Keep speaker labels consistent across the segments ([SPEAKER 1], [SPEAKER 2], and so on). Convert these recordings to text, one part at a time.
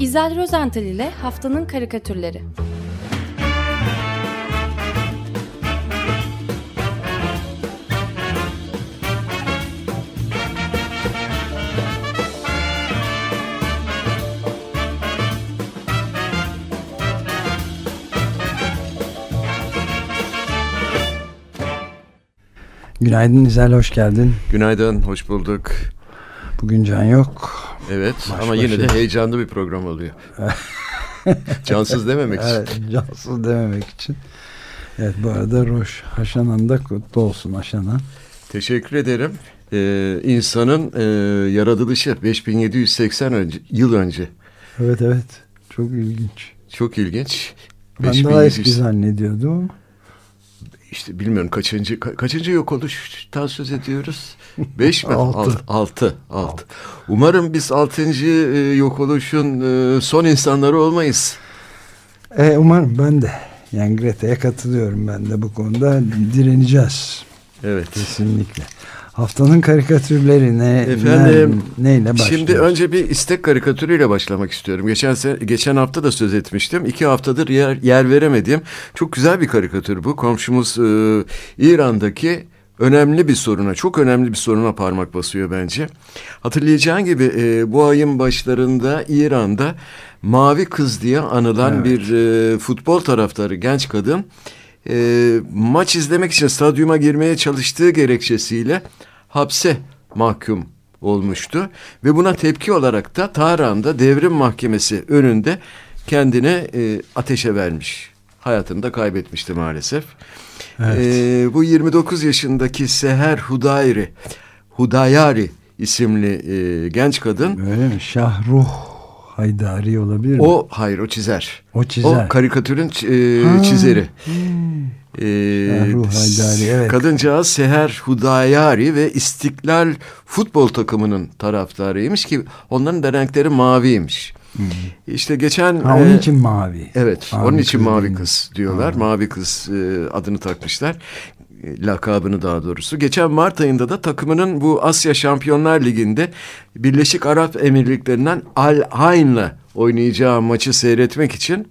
[SPEAKER 1] İzel Rozental ile Haftanın Karikatürleri
[SPEAKER 2] Günaydın İzel, hoş geldin.
[SPEAKER 3] Günaydın, hoş bulduk.
[SPEAKER 2] Bugün Can yok.
[SPEAKER 3] Evet baş ama yine de heyecanlı bir program oluyor. cansız dememek için.
[SPEAKER 2] Evet, cansız dememek için. Evet bu arada Roş Haşanan da kutlu olsun Haşanan.
[SPEAKER 3] Teşekkür ederim. Ee, insanın e, yaratılışı 5780 önce, yıl önce.
[SPEAKER 2] Evet evet çok ilginç.
[SPEAKER 3] Çok ilginç.
[SPEAKER 2] Ben 5700... daha eski zannediyordum
[SPEAKER 3] işte bilmiyorum kaçıncı ka, kaçıncı yok oluştan söz ediyoruz. Beş mi?
[SPEAKER 2] altı.
[SPEAKER 3] Altı. Altı. Umarım biz altıncı e, yok oluşun e, son insanları olmayız.
[SPEAKER 2] E, umarım ben de. Yani Greta'ya katılıyorum ben de bu konuda direneceğiz.
[SPEAKER 3] Evet.
[SPEAKER 2] Kesinlikle. Haftanın karikatürleri ne,
[SPEAKER 3] Efendim,
[SPEAKER 2] ne neyle başlıyoruz?
[SPEAKER 3] Şimdi önce bir istek karikatürüyle başlamak istiyorum. Geçen geçen hafta da söz etmiştim. İki haftadır yer, yer veremediğim çok güzel bir karikatür bu. Komşumuz e, İran'daki önemli bir soruna, çok önemli bir soruna parmak basıyor bence. Hatırlayacağın gibi e, bu ayın başlarında İran'da Mavi Kız diye anılan evet. bir e, futbol taraftarı genç kadın e, maç izlemek için stadyuma girmeye çalıştığı gerekçesiyle hapse mahkum olmuştu. Ve buna tepki olarak da Tahran'da devrim mahkemesi önünde kendine e, ateşe vermiş. Hayatını da kaybetmişti maalesef. Evet. E, bu 29 yaşındaki Seher Hudayri, Hudayari isimli e, genç kadın.
[SPEAKER 2] Öyle mi? Şahruh Haydari olabilir mi?
[SPEAKER 3] O hayır o çizer.
[SPEAKER 2] O çizer.
[SPEAKER 3] O karikatürün e, çizeri. Hmm.
[SPEAKER 2] Ee, Haydari, evet.
[SPEAKER 3] Kadıncağız Seher Hudayari ve İstiklal futbol takımının taraftarıymış ki onların da renkleri maviymiş. Hmm. İşte geçen...
[SPEAKER 2] Ha, onun e, için mavi.
[SPEAKER 3] Evet mavi onun için mavi kız diyorlar. Ha. Mavi kız e, adını takmışlar lakabını daha doğrusu. Geçen Mart ayında da takımının bu Asya Şampiyonlar Ligi'nde Birleşik Arap Emirlikleri'nden Al Ayn'la oynayacağı maçı seyretmek için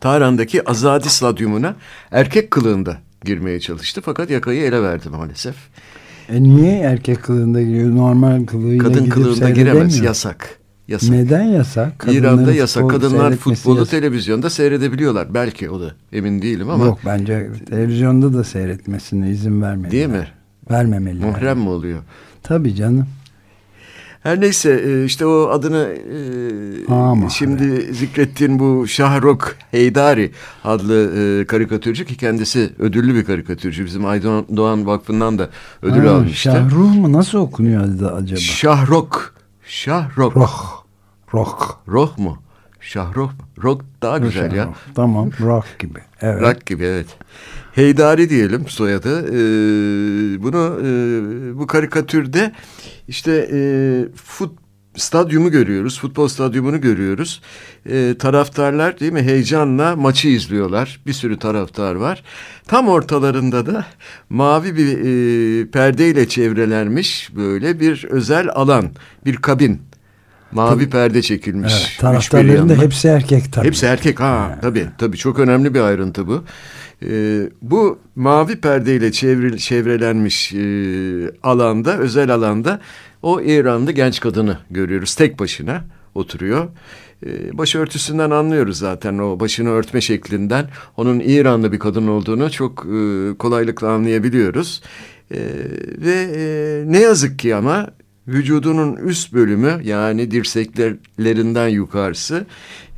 [SPEAKER 3] Tahran'daki Azadi Stadyumuna erkek kılığında girmeye çalıştı. Fakat yakayı ele verdi maalesef.
[SPEAKER 2] E niye erkek kılığında giriyor? Normal kılığıyla
[SPEAKER 3] Kadın kılığında giremez. Yasak. Yasak.
[SPEAKER 2] Neden yasak?
[SPEAKER 3] Kadınların İran'da yasak. Kadınlar futbolu yasak. televizyonda seyredebiliyorlar. Belki o da emin değilim ama.
[SPEAKER 2] Yok bence televizyonda da seyretmesine izin vermeli.
[SPEAKER 3] Değil mi?
[SPEAKER 2] Vermemeli.
[SPEAKER 3] Muhrem mi oluyor?
[SPEAKER 2] Tabii canım.
[SPEAKER 3] Her neyse e, işte o adını e, Ama, şimdi evet. zikrettiğin bu Şahrok Heydari adlı e, karikatürcü ki kendisi ödüllü bir karikatürcü. Bizim Aydoğan Doğan Vakfı'ndan da ödül ha, almıştı.
[SPEAKER 2] Şahruk mu? Nasıl okunuyor acaba?
[SPEAKER 3] Şahrok. Şahrok.
[SPEAKER 2] Roh. Roh.
[SPEAKER 3] Roh mu? Şahrok mu? Rock daha güzel ya.
[SPEAKER 2] Tamam. Rock gibi. Evet.
[SPEAKER 3] Rock gibi evet. Heydari diyelim soyadı. Ee, bunu e, bu karikatürde işte e, fut stadyumu görüyoruz, futbol stadyumunu görüyoruz. E, taraftarlar değil mi heyecanla maçı izliyorlar. Bir sürü taraftar var. Tam ortalarında da mavi bir e, perdeyle çevrelenmiş böyle bir özel alan, bir kabin. Mavi tabii. perde çekilmiş. Evet,
[SPEAKER 2] taraftarların da hepsi erkek tabii.
[SPEAKER 3] Hepsi erkek ha yani. tabii tabii çok önemli bir ayrıntı bu. Ee, bu mavi perdeyle çevril, çevrelenmiş e, alanda, özel alanda o İranlı genç kadını görüyoruz. Tek başına oturuyor. Ee, başörtüsünden anlıyoruz zaten o başını örtme şeklinden. Onun İranlı bir kadın olduğunu çok e, kolaylıkla anlayabiliyoruz. Ee, ve e, ne yazık ki ama vücudunun üst bölümü yani dirseklerinden yukarısı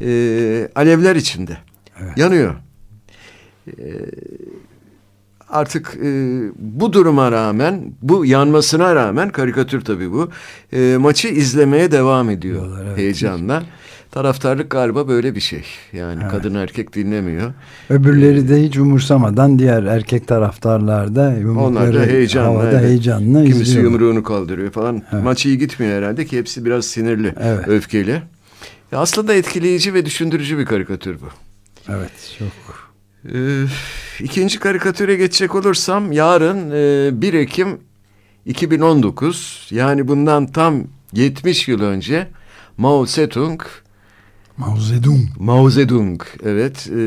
[SPEAKER 3] e, alevler içinde. Evet. Yanıyor. E, artık e, bu duruma rağmen, bu yanmasına rağmen karikatür tabii bu. E, maçı izlemeye devam ediyor Diyorlar, evet. heyecanla. Taraftarlık galiba böyle bir şey. Yani evet. kadın erkek dinlemiyor.
[SPEAKER 2] Öbürleri de hiç umursamadan diğer erkek taraftarlar da
[SPEAKER 3] onlar da heyecanla, havada
[SPEAKER 2] evet. heyecanla
[SPEAKER 3] Kimisi izliyor. yumruğunu kaldırıyor falan. Evet. Maç iyi gitmiyor herhalde ki hepsi biraz sinirli, evet. öfkeli. Ya aslında etkileyici ve düşündürücü bir karikatür bu.
[SPEAKER 2] Evet çok.
[SPEAKER 3] Ee, ikinci karikatüre geçecek olursam yarın e, 1 Ekim 2019 yani bundan tam 70 yıl önce Mao Zedong
[SPEAKER 2] Mao Zedong.
[SPEAKER 3] Mao Zedong, evet. E,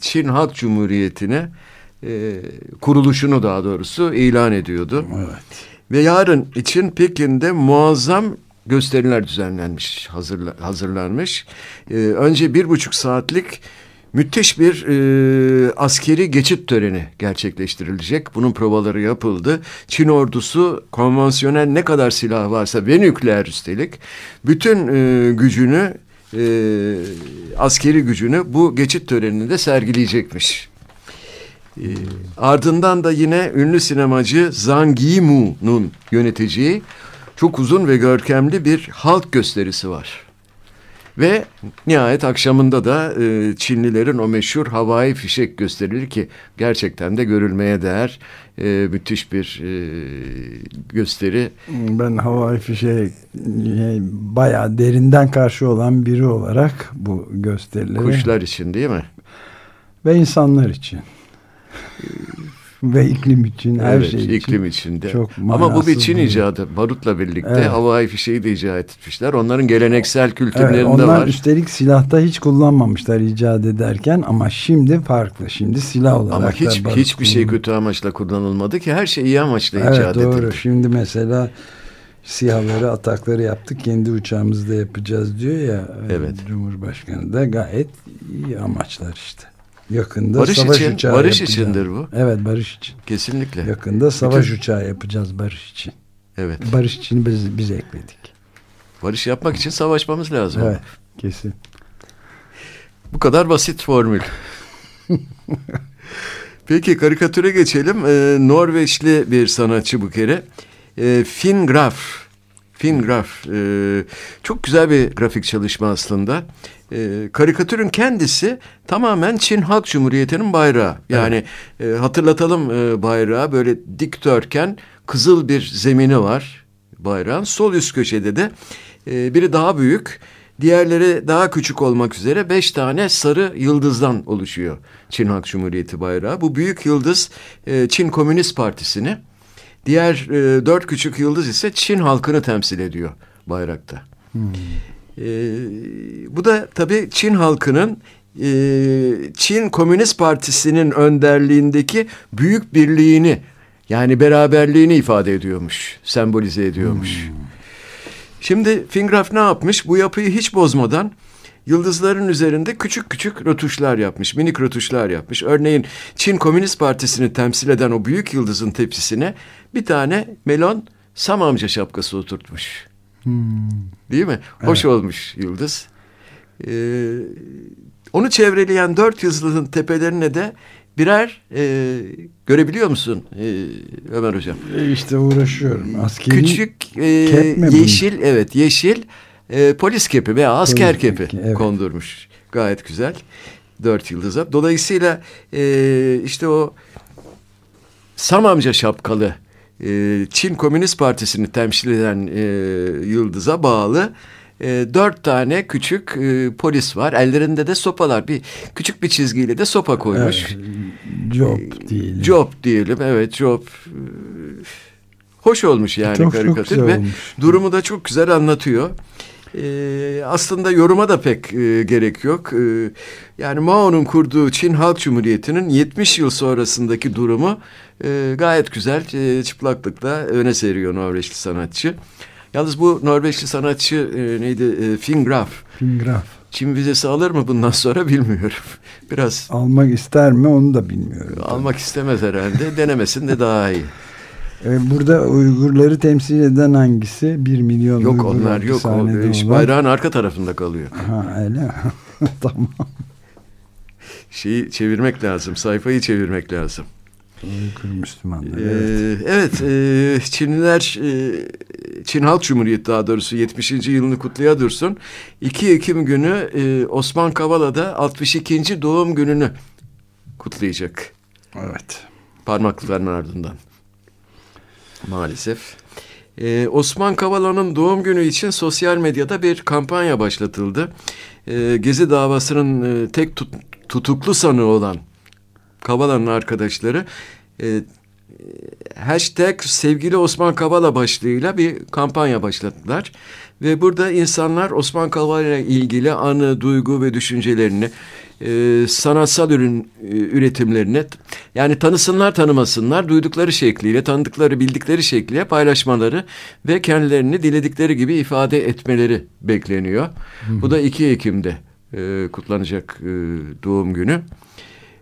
[SPEAKER 3] Çin Halk Cumhuriyeti'ne e, kuruluşunu daha doğrusu ilan ediyordu.
[SPEAKER 2] Evet.
[SPEAKER 3] Ve yarın için Pekin'de muazzam gösteriler düzenlenmiş, hazırla, hazırlanmış. E, önce bir buçuk saatlik müthiş bir e, askeri geçit töreni gerçekleştirilecek. Bunun provaları yapıldı. Çin ordusu konvansiyonel ne kadar silah varsa ve nükleer üstelik bütün e, gücünü e, askeri gücünü bu geçit töreninde sergileyecekmiş. E, ardından da yine ünlü sinemacı Zhang Yimou'nun yöneteceği çok uzun ve görkemli bir halk gösterisi var. Ve nihayet akşamında da e, Çinlilerin o meşhur havai fişek gösterilir ki gerçekten de görülmeye değer e, müthiş bir e, gösteri.
[SPEAKER 2] Ben havai fişeğe e, bayağı derinden karşı olan biri olarak bu gösterileri.
[SPEAKER 3] Kuşlar için değil mi?
[SPEAKER 2] Ve insanlar için. Ve iklim için her
[SPEAKER 3] evet,
[SPEAKER 2] şey için.
[SPEAKER 3] iklim içinde.
[SPEAKER 2] Çok
[SPEAKER 3] Ama bu bir Çin icadı. Barutla birlikte
[SPEAKER 2] Evet.
[SPEAKER 3] havai fişeği de icat etmişler. Onların geleneksel kültürlerinde
[SPEAKER 2] Evet, onlar
[SPEAKER 3] var.
[SPEAKER 2] üstelik silahta hiç kullanmamışlar icat ederken ama şimdi farklı. Şimdi silah olarak
[SPEAKER 3] Ama hiç hiçbir şey kötü amaçla kullanılmadı ki her şey iyi amaçla
[SPEAKER 2] Evet
[SPEAKER 3] icat
[SPEAKER 2] doğru.
[SPEAKER 3] edildi.
[SPEAKER 2] Şimdi mesela siyahları atakları yaptık kendi uçağımızda yapacağız diyor ya
[SPEAKER 3] Evet.
[SPEAKER 2] Cumhurbaşkanı da gayet iyi amaçlar işte. Yakında
[SPEAKER 3] Barış
[SPEAKER 2] savaş
[SPEAKER 3] için-
[SPEAKER 2] uçağı
[SPEAKER 3] barış
[SPEAKER 2] yapacağız.
[SPEAKER 3] içindir bu.
[SPEAKER 2] Evet barış için.
[SPEAKER 3] Kesinlikle.
[SPEAKER 2] Yakında savaş
[SPEAKER 3] Bütün-
[SPEAKER 2] uçağı yapacağız barış için.
[SPEAKER 3] Evet.
[SPEAKER 2] Barış için biz, biz ekledik.
[SPEAKER 3] Barış yapmak için savaşmamız lazım.
[SPEAKER 2] Evet kesin.
[SPEAKER 3] Bu kadar basit formül. Peki karikatüre geçelim. Ee, Norveçli bir sanatçı bu kere. Ee, Finn Graf. Finn Graf. Ee, çok güzel bir grafik çalışma aslında. Ee, karikatürün kendisi tamamen Çin Halk Cumhuriyeti'nin bayrağı. Yani e, hatırlatalım e, bayrağı böyle dikdörtgen kızıl bir zemini var bayrağın. Sol üst köşede de e, biri daha büyük, diğerleri daha küçük olmak üzere beş tane sarı yıldızdan oluşuyor Çin Halk Cumhuriyeti bayrağı. Bu büyük yıldız e, Çin Komünist Partisi'ni, diğer e, dört küçük yıldız ise Çin halkını temsil ediyor bayrakta. E, bu da tabii Çin halkının e, Çin Komünist Partisi'nin önderliğindeki büyük birliğini yani beraberliğini ifade ediyormuş, sembolize ediyormuş. Şimdi Fingraf ne yapmış? Bu yapıyı hiç bozmadan yıldızların üzerinde küçük küçük rötuşlar yapmış, minik rötuşlar yapmış. Örneğin Çin Komünist Partisi'ni temsil eden o büyük yıldızın tepsisine bir tane melon Sam amca şapkası oturtmuş. Değil mi? Hoş olmuş yıldız. Ee, onu çevreleyen dört yıldızın tepelerine de birer e, görebiliyor musun e, Ömer Hocam?
[SPEAKER 2] İşte uğraşıyorum. Askeri
[SPEAKER 3] Küçük e, yeşil evet yeşil e, polis kepi veya asker
[SPEAKER 2] Polis
[SPEAKER 3] kepi
[SPEAKER 2] kepi, evet.
[SPEAKER 3] kondurmuş. Gayet güzel. Dört yıldıza. Dolayısıyla e, işte o Sam amca şapkalı e, Çin Komünist Partisi'ni temsil eden e, yıldıza bağlı e, dört tane küçük e, polis var. Ellerinde de sopalar. Bir küçük bir çizgiyle de sopa koymuş.
[SPEAKER 2] Evet, job diyelim.
[SPEAKER 3] Job diyelim. Evet job. Ee, Hoş olmuş yani
[SPEAKER 2] Çok, çok
[SPEAKER 3] karikatür
[SPEAKER 2] güzel
[SPEAKER 3] ve
[SPEAKER 2] olmuş.
[SPEAKER 3] durumu da çok güzel anlatıyor. Ee, aslında yoruma da pek e, gerek yok. Ee, yani Mao'nun kurduğu Çin Halk Cumhuriyeti'nin 70 yıl sonrasındaki durumu e, gayet güzel e, çıplaklıkla öne seriyor Norveçli sanatçı. Yalnız bu Norveçli sanatçı e, neydi? E, Finn Graf.
[SPEAKER 2] Fingraf.
[SPEAKER 3] Çin vizesi alır mı bundan sonra bilmiyorum. Biraz
[SPEAKER 2] Almak ister mi onu da bilmiyorum.
[SPEAKER 3] almak istemez herhalde. Denemesin de daha iyi.
[SPEAKER 2] E, Burada Uygurları temsil eden hangisi? Bir milyon
[SPEAKER 3] Yok
[SPEAKER 2] Uygur
[SPEAKER 3] onlar yok. O,
[SPEAKER 2] hapishanede
[SPEAKER 3] iş
[SPEAKER 2] olan.
[SPEAKER 3] bayrağın arka tarafında kalıyor.
[SPEAKER 2] Ha öyle tamam.
[SPEAKER 3] Şeyi çevirmek lazım. Sayfayı çevirmek lazım.
[SPEAKER 2] Uygur Müslümanlar.
[SPEAKER 3] Ee,
[SPEAKER 2] evet.
[SPEAKER 3] evet. e, Çinliler e, Çin Halk Cumhuriyeti daha doğrusu 70. yılını kutlaya dursun. 2 Ekim günü e, Osman Kavala'da 62. doğum gününü kutlayacak.
[SPEAKER 2] Evet.
[SPEAKER 3] Parmaklıkların ardından. Maalesef. Ee, Osman Kavala'nın doğum günü için sosyal medyada bir kampanya başlatıldı. Ee, Gezi davasının e, tek tut- tutuklu sanığı olan Kavala'nın arkadaşları e, hashtag sevgili Osman Kavala başlığıyla bir kampanya başlattılar. Ve burada insanlar Osman Kavala ile ilgili anı, duygu ve düşüncelerini e, sanatsal ürün e, üretimlerini yani tanısınlar tanımasınlar duydukları şekliyle tanıdıkları bildikleri şekliyle paylaşmaları ve kendilerini diledikleri gibi ifade etmeleri bekleniyor. Hı hı. Bu da 2 Ekim'de e, kutlanacak e, doğum günü.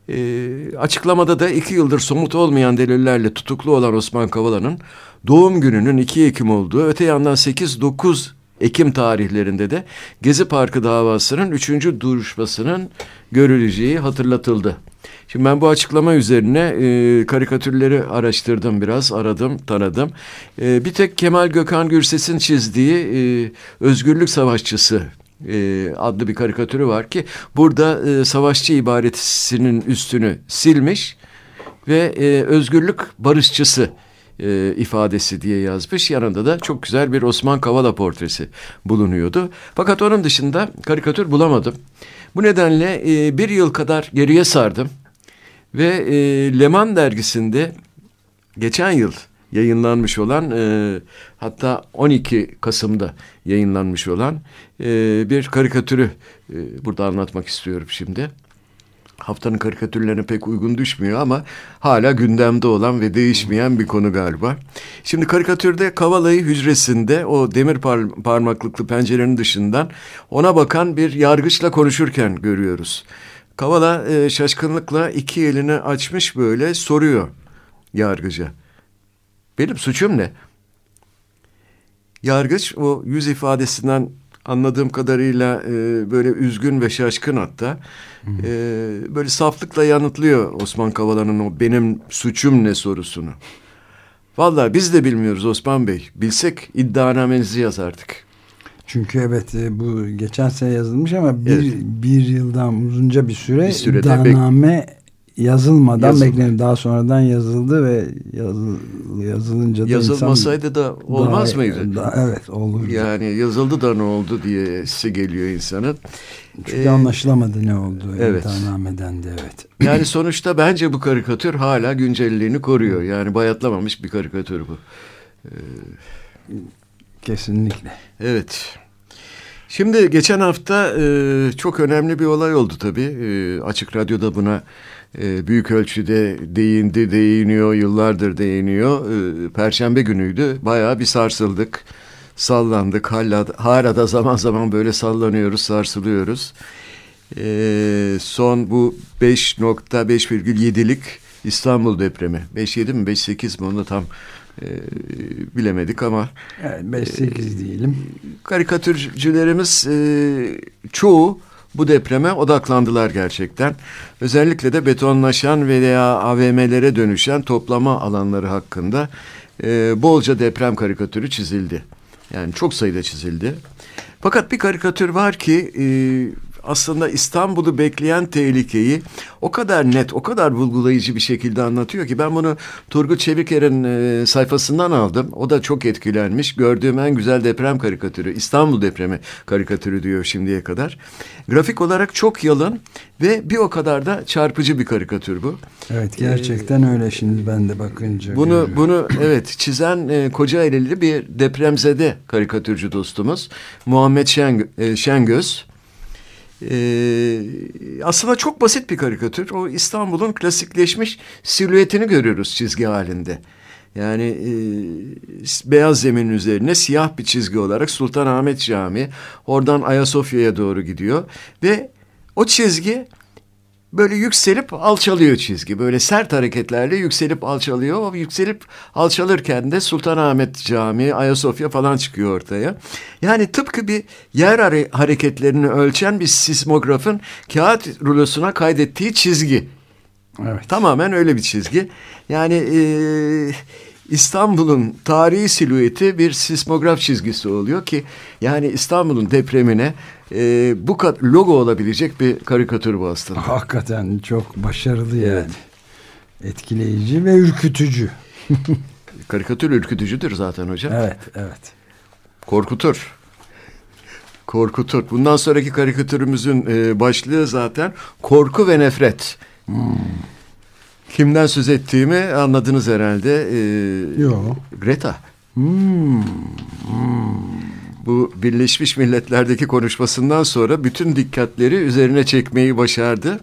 [SPEAKER 3] E, açıklamada da iki yıldır somut olmayan delillerle tutuklu olan Osman Kavala'nın doğum gününün 2 Ekim olduğu öte yandan 8-9 Ekim tarihlerinde de Gezi Parkı davasının üçüncü duruşmasının görüleceği hatırlatıldı. Şimdi ben bu açıklama üzerine e, karikatürleri araştırdım biraz, aradım, taradım. E, bir tek Kemal Gökhan Gürses'in çizdiği e, özgürlük savaşçısı e, adlı bir karikatürü var ki burada e, savaşçı ibaresinin üstünü silmiş ve e, özgürlük barışçısı e, ifadesi diye yazmış. Yanında da çok güzel bir Osman Kavala portresi bulunuyordu. Fakat onun dışında karikatür bulamadım. Bu nedenle e, bir yıl kadar geriye sardım. Ve e, Leman dergisinde geçen yıl yayınlanmış olan e, hatta 12 Kasım'da yayınlanmış olan e, bir karikatürü e, burada anlatmak istiyorum şimdi haftanın karikatürlerine pek uygun düşmüyor ama hala gündemde olan ve değişmeyen bir konu galiba. Şimdi karikatürde Kavala'yı hücresinde o demir par parmaklıklı pencerenin dışından ona bakan bir yargıçla konuşurken görüyoruz. Kavala e, şaşkınlıkla iki elini açmış böyle soruyor yargıca. Benim suçum ne? Yargıç o yüz ifadesinden anladığım kadarıyla e, böyle üzgün ve şaşkın hatta. E, böyle saflıkla yanıtlıyor Osman Kavala'nın o benim suçum ne sorusunu. Vallahi biz de bilmiyoruz Osman Bey. Bilsek iddianamenizi yazardık.
[SPEAKER 2] Çünkü evet e, bu geçen sene yazılmış ama bir, evet. bir yıldan uzunca bir süre bir iddianame yazılmadan beklenir. Daha sonradan yazıldı ve yazı, yazılınca da
[SPEAKER 3] Yazılmasaydı insan, da olmaz
[SPEAKER 2] daha,
[SPEAKER 3] mıydı?
[SPEAKER 2] Da, evet olur.
[SPEAKER 3] Yani yazıldı da ne oldu diye si geliyor insanın.
[SPEAKER 2] Çünkü ee, anlaşılamadı ne oldu evet. iddianameden de evet.
[SPEAKER 3] Yani sonuçta bence bu karikatür hala güncelliğini koruyor. Yani bayatlamamış bir karikatür bu. Ee,
[SPEAKER 2] Kesinlikle.
[SPEAKER 3] Evet. Şimdi geçen hafta e, çok önemli bir olay oldu tabii. E, Açık Radyo'da buna e, büyük ölçüde değindi, değiniyor, yıllardır değiniyor. E, Perşembe günüydü. Bayağı bir sarsıldık, sallandık. Hala, hala da zaman zaman böyle sallanıyoruz, sarsılıyoruz. E, son bu 5.5,7'lik İstanbul depremi. 5.7 mi 5.8 mi onu tam e, bilemedik ama.
[SPEAKER 2] Evet, 5-8 e, diyelim.
[SPEAKER 3] Karikatürcülerimiz e, çoğu bu depreme odaklandılar gerçekten. Özellikle de betonlaşan veya AVM'lere dönüşen toplama alanları hakkında e, bolca deprem karikatürü çizildi. Yani çok sayıda çizildi. Fakat bir karikatür var ki e, aslında İstanbul'u bekleyen tehlikeyi o kadar net, o kadar vurgulayıcı bir şekilde anlatıyor ki ben bunu Turgut Çeviker'in e, sayfasından aldım. O da çok etkilenmiş. Gördüğüm en güzel deprem karikatürü, İstanbul depremi karikatürü diyor şimdiye kadar. Grafik olarak çok yalın ve bir o kadar da çarpıcı bir karikatür bu.
[SPEAKER 2] Evet gerçekten ee, öyle şimdi ben de bakınca.
[SPEAKER 3] Bunu görüyorum. bunu evet çizen e, Kocaeli'li bir depremzede karikatürcü dostumuz Muhammed Şen, e, Şengöz. Ee, aslında çok basit bir karikatür. O İstanbul'un klasikleşmiş silüetini görüyoruz çizgi halinde. Yani e, beyaz zemin üzerine siyah bir çizgi olarak Sultanahmet Camii oradan Ayasofya'ya doğru gidiyor ve o çizgi böyle yükselip alçalıyor çizgi. Böyle sert hareketlerle yükselip alçalıyor. O yükselip alçalırken de Sultanahmet Camii, Ayasofya falan çıkıyor ortaya. Yani tıpkı bir yer hareketlerini ölçen bir sismografın kağıt rulosuna kaydettiği çizgi. Evet. Tamamen öyle bir çizgi. Yani e, İstanbul'un tarihi silüeti bir sismograf çizgisi oluyor ki yani İstanbul'un depremine e, bu logo olabilecek bir karikatür bu aslında.
[SPEAKER 2] Hakikaten çok başarılı yani. Evet. Etkileyici ve ürkütücü.
[SPEAKER 3] karikatür ürkütücüdür zaten hocam.
[SPEAKER 2] Evet, evet.
[SPEAKER 3] Korkutur. Korkutur. Bundan sonraki karikatürümüzün e, başlığı zaten korku ve nefret. Hmm. Kimden söz ettiğimi anladınız herhalde.
[SPEAKER 2] Ee, Yok.
[SPEAKER 3] Greta. Hmm. Hmm. Bu Birleşmiş Milletler'deki konuşmasından sonra bütün dikkatleri üzerine çekmeyi başardı.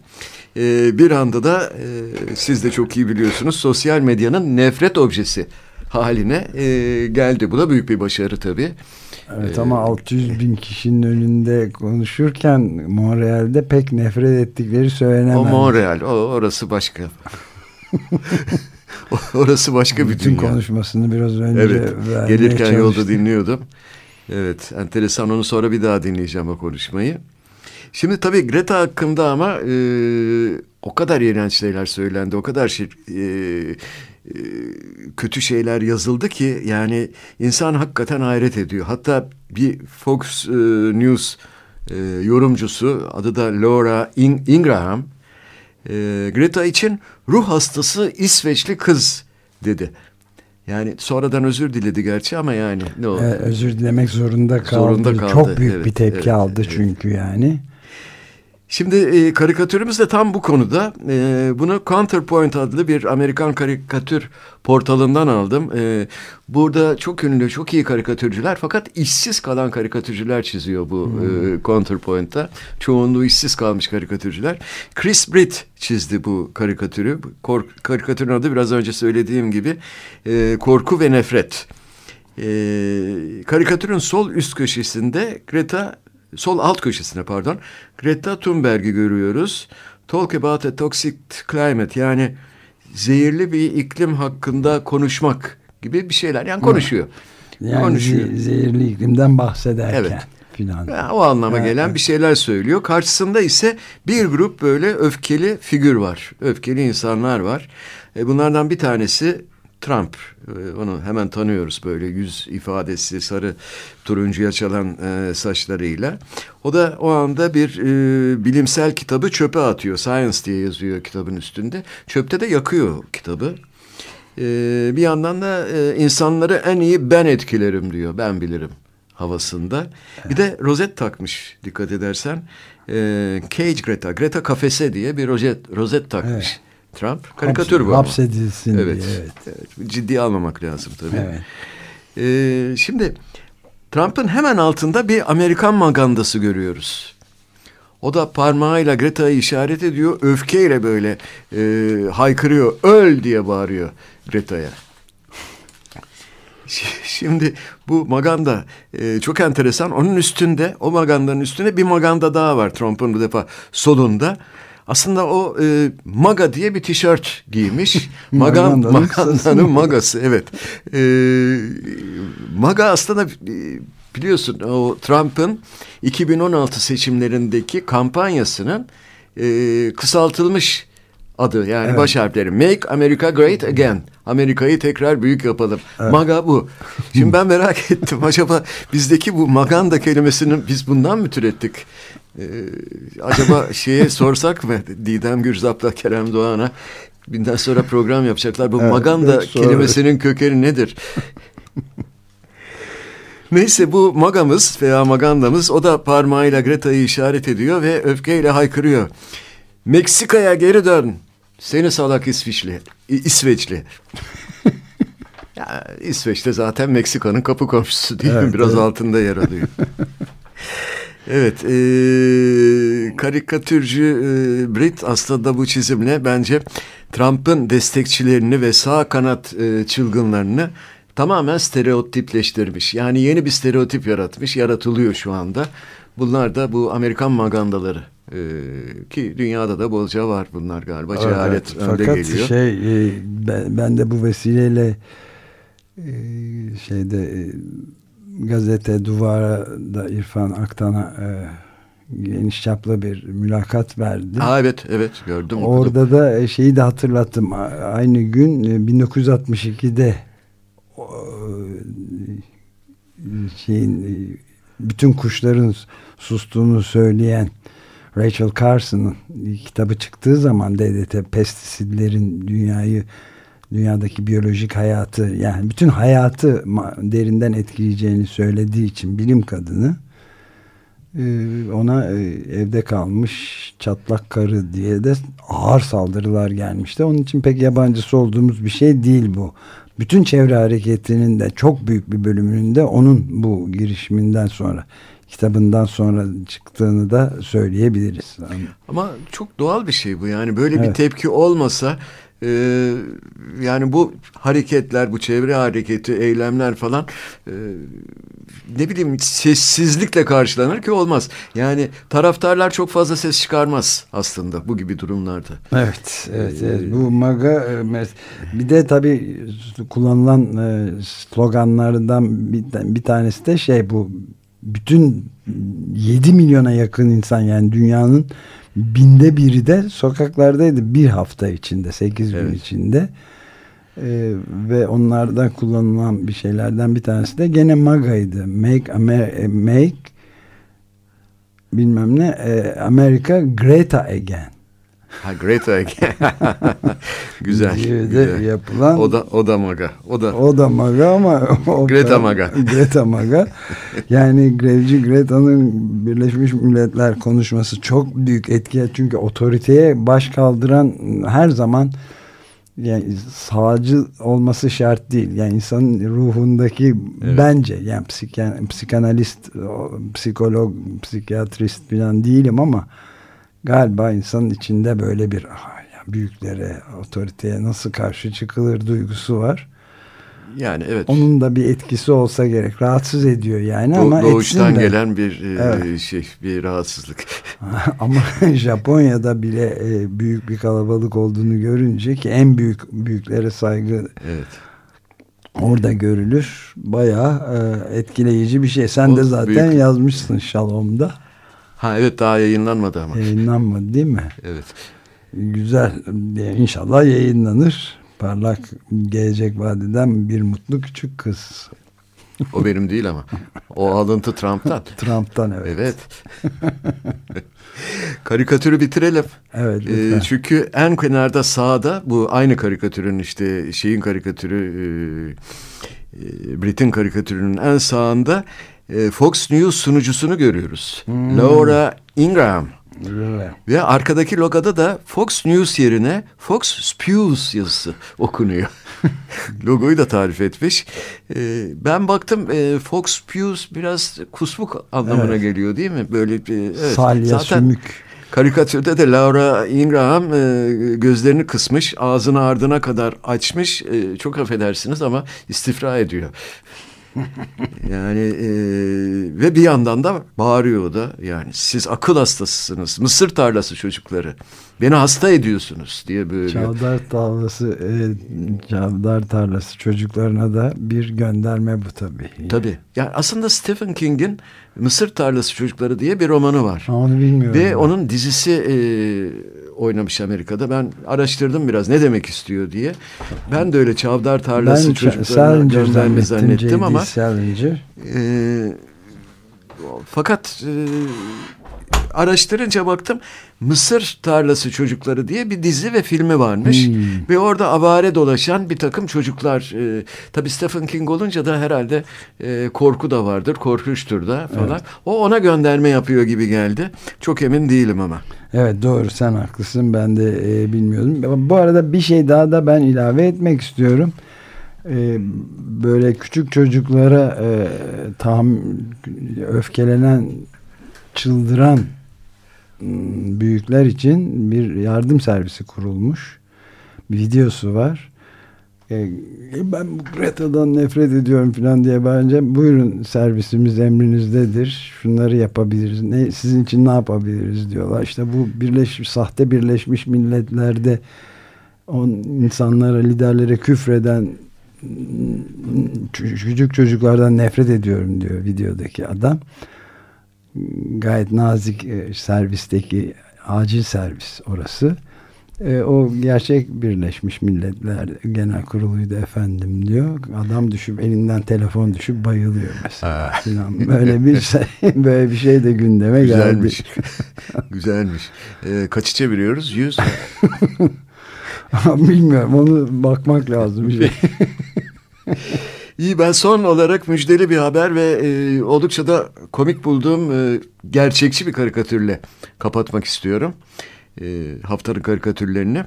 [SPEAKER 3] Ee, bir anda da e, siz de çok iyi biliyorsunuz sosyal medyanın nefret objesi haline e, geldi. Bu da büyük bir başarı tabii.
[SPEAKER 2] Evet ama 600 ee, bin kişinin önünde konuşurken Montreal'de pek nefret ettikleri söylenemez.
[SPEAKER 3] O Montreal, o, orası başka. orası başka bir
[SPEAKER 2] Bütün
[SPEAKER 3] dünya.
[SPEAKER 2] konuşmasını biraz önce
[SPEAKER 3] evet, gelirken çalıştım. yolda dinliyordum. Evet, enteresan onu sonra bir daha dinleyeceğim o konuşmayı. Şimdi tabii Greta hakkında ama e, o kadar iğrenç şeyler söylendi, o kadar şey, e, e, kötü şeyler yazıldı ki yani insan hakikaten hayret ediyor. Hatta bir Fox e, News e, yorumcusu adı da Laura In Ingraham e, Greta için ruh hastası İsveçli kız dedi. Yani sonradan özür diledi gerçi ama yani
[SPEAKER 2] ne oldu? Ee, özür dilemek zorunda kaldı. Zorunda kaldı. Çok büyük evet, bir tepki evet, aldı evet. çünkü yani.
[SPEAKER 3] Şimdi e, karikatürümüz de tam bu konuda. E, bunu Counterpoint adlı bir Amerikan karikatür portalından aldım. E, burada çok ünlü, çok iyi karikatürcüler fakat işsiz kalan karikatürcüler çiziyor bu hmm. e, Counterpoint'ta. Çoğunluğu işsiz kalmış karikatürcüler. Chris Britt çizdi bu karikatürü. Kork, karikatürün adı biraz önce söylediğim gibi e, Korku ve Nefret. E, karikatürün sol üst köşesinde Greta sol alt köşesine pardon Greta Thunberg'i görüyoruz. Talk about a toxic climate yani zehirli bir iklim hakkında konuşmak gibi bir şeyler yani konuşuyor.
[SPEAKER 2] Yani konuşuyor. zehirli iklimden bahsederken. Evet.
[SPEAKER 3] Yani o anlama evet. gelen bir şeyler söylüyor. Karşısında ise bir grup böyle öfkeli figür var. Öfkeli insanlar var. E bunlardan bir tanesi Trump. Ee, onu hemen tanıyoruz böyle yüz ifadesi sarı turuncuya çalan e, saçlarıyla. O da o anda bir e, bilimsel kitabı çöpe atıyor. Science diye yazıyor kitabın üstünde. Çöpte de yakıyor kitabı. E, bir yandan da e, insanları en iyi ben etkilerim diyor. Ben bilirim havasında. Bir de rozet takmış dikkat edersen. E, Cage Greta, Greta kafese diye bir rozet, rozet takmış. Evet. Trump. Karikatür bu
[SPEAKER 2] Hapsedilsin
[SPEAKER 3] evet, diye. Evet. evet. Ciddiye almamak lazım tabii. Evet. Ee, şimdi Trump'ın hemen altında bir Amerikan magandası görüyoruz. O da parmağıyla Greta'yı işaret ediyor. Öfkeyle böyle e, haykırıyor. Öl diye bağırıyor Greta'ya. Şimdi bu maganda e, çok enteresan. Onun üstünde, o magandanın üstünde bir maganda daha var Trump'ın bu defa solunda. Aslında o e, MAGA diye bir tişört giymiş. Maga, Maganda'nın magası evet. E, MAGA aslında e, biliyorsun o Trump'ın 2016 seçimlerindeki kampanyasının e, kısaltılmış adı yani evet. baş harfleri. Make America Great Again. Amerika'yı tekrar büyük yapalım. Evet. MAGA bu. Şimdi ben merak ettim. Acaba bizdeki bu maganda kelimesinin biz bundan mı türettik? Ee, acaba şeye sorsak mı Didem Gürzap'la Kerem Doğan'a binden sonra program yapacaklar. Bu evet, maganda kelimesinin kökeni nedir? Neyse bu magamız veya magandamız o da parmağıyla Greta'yı işaret ediyor ve öfkeyle haykırıyor. Meksika'ya geri dön. Seni salak İsviçli. İsveçli. ya, İsveç'te zaten Meksika'nın kapı komşusu değil evet, mi? Biraz evet. altında yer alıyor. Evet, e, karikatürcü e, Brit aslında bu çizimle bence Trump'ın destekçilerini ve sağ kanat e, çılgınlarını tamamen stereotipleştirmiş. Yani yeni bir stereotip yaratmış, yaratılıyor şu anda. Bunlar da bu Amerikan magandaları. Ee, ki dünyada da bolca var bunlar galiba. Evet, Cehalet evet. önde
[SPEAKER 2] Fakat
[SPEAKER 3] geliyor.
[SPEAKER 2] şey e, ben, ben de bu vesileyle e, şeyde e, gazete Duvar'a İrfan Aktan'a e, geniş çaplı bir mülakat verdi.
[SPEAKER 3] Aa, evet evet gördüm.
[SPEAKER 2] Orada okudum. da e, şeyi de hatırlattım. Aynı gün 1962'de e, şeyin e, bütün kuşların sustuğunu söyleyen Rachel Carson'ın kitabı çıktığı zaman DDT pestisitlerin dünyayı dünyadaki biyolojik hayatı yani bütün hayatı derinden etkileyeceğini söylediği için bilim kadını Ee, ona e, evde kalmış çatlak karı diye de ağır saldırılar gelmişti. Onun için pek yabancısı olduğumuz bir şey değil bu. Bütün çevre hareketinin de çok büyük bir bölümünün de onun bu girişiminden sonra kitabından sonra çıktığını da söyleyebiliriz.
[SPEAKER 3] Ama çok doğal bir şey bu yani böyle evet. bir tepki olmasa e, yani bu hareketler, bu çevre hareketi, eylemler falan e, ne bileyim sessizlikle karşılanır ki olmaz. Yani taraftarlar çok fazla ses çıkarmaz aslında bu gibi durumlarda.
[SPEAKER 2] Evet, evet, evet. Ee, bu MAGA e, bir de tabii kullanılan e, sloganlardan bir, bir tanesi de şey bu bütün 7 milyona yakın insan yani dünyanın binde biri de sokaklardaydı. Bir hafta içinde 8 evet. gün içinde. Ee, ve onlardan kullanılan bir şeylerden bir tanesi de gene MAGA'ydı. Make, Amer e, Make bilmem ne e, America Great Again
[SPEAKER 3] Ha Greta güzel.
[SPEAKER 2] güzel. yapılan.
[SPEAKER 3] O da o da maga. O da.
[SPEAKER 2] O da maga ama o
[SPEAKER 3] Greta maga.
[SPEAKER 2] Greta maga. yani Grevci Greta'nın Birleşmiş Milletler konuşması çok büyük etki çünkü otoriteye baş kaldıran her zaman yani sağcı olması şart değil. Yani insanın ruhundaki evet. bence yani psikan, psikanalist, psikolog, psikiyatrist falan değilim ama galiba insanın içinde böyle bir ya büyüklere, otoriteye nasıl karşı çıkılır duygusu var.
[SPEAKER 3] Yani evet.
[SPEAKER 2] Onun da bir etkisi olsa gerek. Rahatsız ediyor yani Do
[SPEAKER 3] ama doğuştan gelen bir e, evet. şey, bir rahatsızlık.
[SPEAKER 2] ama Japonya'da bile e, büyük bir kalabalık olduğunu görünce ki en büyük büyüklere saygı
[SPEAKER 3] evet.
[SPEAKER 2] orada görülür. Bayağı e, etkileyici bir şey. Sen o de zaten büyük... yazmışsın Şalom'da.
[SPEAKER 3] Ha evet daha yayınlanmadı ama.
[SPEAKER 2] Yayınlanmadı değil mi?
[SPEAKER 3] Evet.
[SPEAKER 2] Güzel. İnşallah yayınlanır. Parlak gelecek vadeden bir mutlu küçük kız.
[SPEAKER 3] O benim değil ama. O alıntı Trump'tan.
[SPEAKER 2] Trump'tan evet.
[SPEAKER 3] Evet. Karikatürü bitirelim.
[SPEAKER 2] Evet lütfen.
[SPEAKER 3] Ee, çünkü en kenarda sağda bu aynı karikatürün işte şeyin karikatürü e, e, Brit'in karikatürünün en sağında e, Fox News sunucusunu görüyoruz. Hmm. Laura Ingraham. Evet. Ve arkadaki logoda da Fox News yerine Fox Spews yazısı okunuyor. Logoyu da tarif etmiş. Ee, ben baktım e, Fox Spews biraz kusmuk anlamına evet. geliyor değil mi? Böyle bir
[SPEAKER 2] evet. Salya Zaten sümük.
[SPEAKER 3] Karikatürde de Laura Ingraham e, gözlerini kısmış, ağzını ardına kadar açmış. E, çok affedersiniz ama istifra ediyor. yani e, ve bir yandan da bağırıyor da yani siz akıl hastasısınız. Mısır tarlası çocukları. Beni hasta ediyorsunuz diye böyle.
[SPEAKER 2] Çavdar tarlası e, Çavdar tarlası çocuklarına da bir gönderme bu tabii.
[SPEAKER 3] Tabii. Yani aslında Stephen King'in Mısır tarlası çocukları diye bir romanı var.
[SPEAKER 2] Onu bilmiyorum.
[SPEAKER 3] Ve ben. onun dizisi e, oynamış Amerika'da. Ben araştırdım biraz ne demek istiyor diye. Ben de öyle Çavdar tarlası ben çocuklarına gönderme zannettim ama.
[SPEAKER 2] Salinger. E,
[SPEAKER 3] fakat e, araştırınca baktım Mısır Tarlası Çocukları diye bir dizi ve filmi varmış. Hmm. Ve orada avare dolaşan bir takım çocuklar. E, tabii Stephen King olunca da herhalde e, korku da vardır, korkunçtur da falan. Evet. O ona gönderme yapıyor gibi geldi. Çok emin değilim ama.
[SPEAKER 2] Evet doğru sen haklısın ben de e, bilmiyordum. Bu arada bir şey daha da ben ilave etmek istiyorum. E, böyle küçük çocuklara e, tam öfkelenen çıldıran ıı, büyükler için bir yardım servisi kurulmuş. Videosu var. E, ben Greta'dan nefret ediyorum falan diye bence buyurun servisimiz emrinizdedir. Şunları yapabiliriz. Ne, sizin için ne yapabiliriz diyorlar. İşte bu birleşmiş sahte birleşmiş milletlerde on insanlara liderlere küfreden küçük çocuklardan nefret ediyorum diyor videodaki adam gayet nazik e, servisteki acil servis orası. E, o gerçek Birleşmiş Milletler Genel Kurulu'ydu efendim diyor. Adam düşüp elinden telefon düşüp bayılıyor mesela. böyle bir şey, böyle bir şey de gündeme
[SPEAKER 3] Güzelmiş.
[SPEAKER 2] geldi.
[SPEAKER 3] Güzelmiş. E, kaçı çeviriyoruz? Yüz.
[SPEAKER 2] Bilmiyorum onu bakmak lazım. Bir şey.
[SPEAKER 3] İyi ben son olarak müjdeli bir haber ve e, oldukça da komik bulduğum e, gerçekçi bir karikatürle kapatmak istiyorum. E, haftanın karikatürlerini.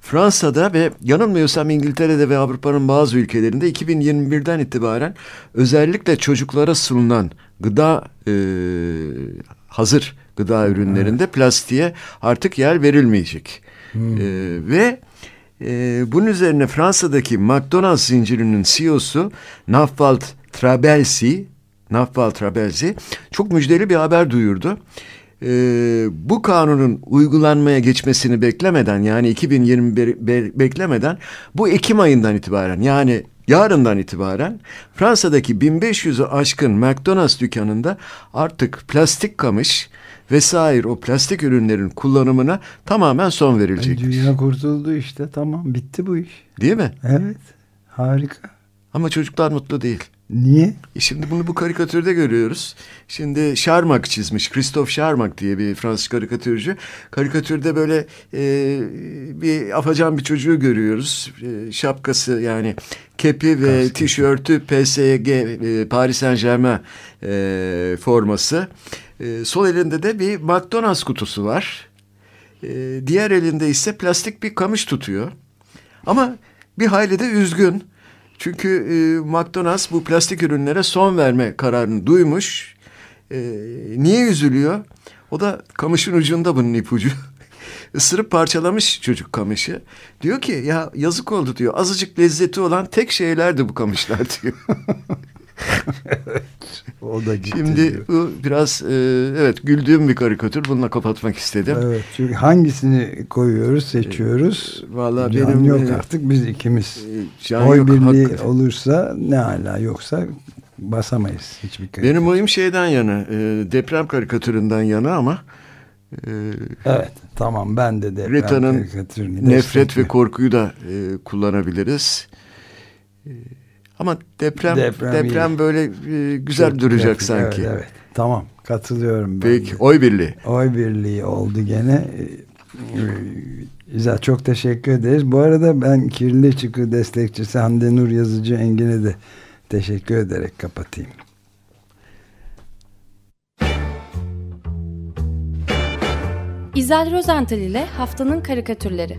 [SPEAKER 3] Fransa'da ve yanılmıyorsam İngiltere'de ve Avrupa'nın bazı ülkelerinde 2021'den itibaren özellikle çocuklara sunulan gıda e, hazır gıda ürünlerinde plastiğe artık yer verilmeyecek. Hmm. E, ve e, bunun üzerine Fransa'daki McDonald's zincirinin CEO'su Nafval Trabelsi, Nafval Trabelsi çok müjdeli bir haber duyurdu. E, bu kanunun uygulanmaya geçmesini beklemeden yani 2021 be, beklemeden bu Ekim ayından itibaren yani yarından itibaren Fransa'daki 1500'ü aşkın McDonald's dükkanında artık plastik kamış vesaire o plastik ürünlerin kullanımına tamamen son verilecek.
[SPEAKER 2] Dünya kurtuldu işte tamam bitti bu iş.
[SPEAKER 3] Değil mi?
[SPEAKER 2] Evet harika.
[SPEAKER 3] Ama çocuklar mutlu değil.
[SPEAKER 2] Niye?
[SPEAKER 3] E şimdi bunu bu karikatürde görüyoruz. Şimdi Şarmak çizmiş. Christophe Şarmak diye bir Fransız karikatürcü. Karikatürde böyle e, bir afacan bir çocuğu görüyoruz. E, şapkası yani kepi ve tişörtü PSG e, Paris Saint Germain e, forması. E, sol elinde de bir McDonald's kutusu var. E, diğer elinde ise plastik bir kamış tutuyor. Ama bir hayli de üzgün. Çünkü e, McDonald's bu plastik ürünlere son verme kararını duymuş. E, niye üzülüyor? O da kamışın ucunda bunun ipucu. Isırıp parçalamış çocuk kamışı. Diyor ki ya yazık oldu diyor. Azıcık lezzeti olan tek şeylerdi bu kamışlar diyor.
[SPEAKER 2] O da gitti
[SPEAKER 3] Şimdi diyor. bu biraz e, evet güldüğüm bir karikatür. Bununla kapatmak istedim.
[SPEAKER 2] Evet çünkü hangisini koyuyoruz seçiyoruz. E, Vallahi can benim yok e, artık biz ikimiz. E, can Oy yok, birliği hakikaten. olursa ne hala yoksa basamayız hiçbir karikatür.
[SPEAKER 3] Benim oyum şeyden yana e, deprem karikatüründen yana ama
[SPEAKER 2] e, Evet tamam ben de deprem
[SPEAKER 3] Rita'nın nefret ve korkuyu da e, kullanabiliriz. E, ama deprem deprem, deprem böyle e, güzel Çok duracak güzel, sanki.
[SPEAKER 2] Evet, evet. Tamam katılıyorum.
[SPEAKER 3] Ben Peki de. oy birliği.
[SPEAKER 2] Oy birliği oldu gene. Güzel çok teşekkür ederiz. Bu arada ben Kirli Çıkı destekçisi Hande Nur Yazıcı Engin'e de teşekkür ederek kapatayım.
[SPEAKER 1] İzel Rozental ile Haftanın Karikatürleri